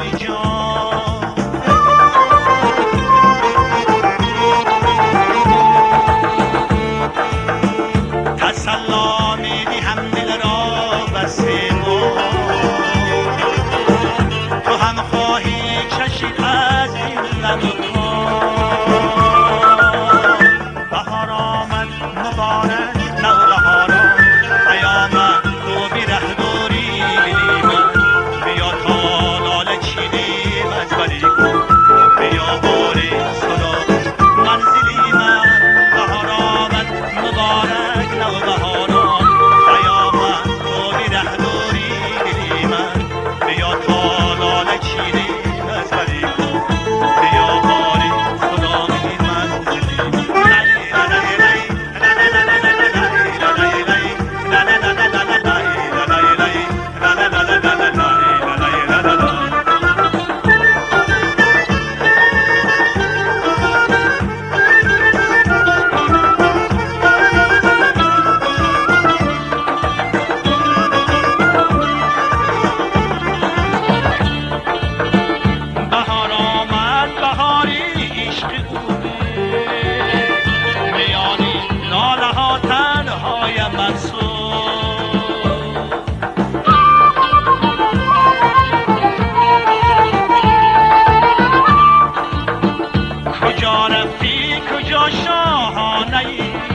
me join. Hallelujah. شاهانه ای.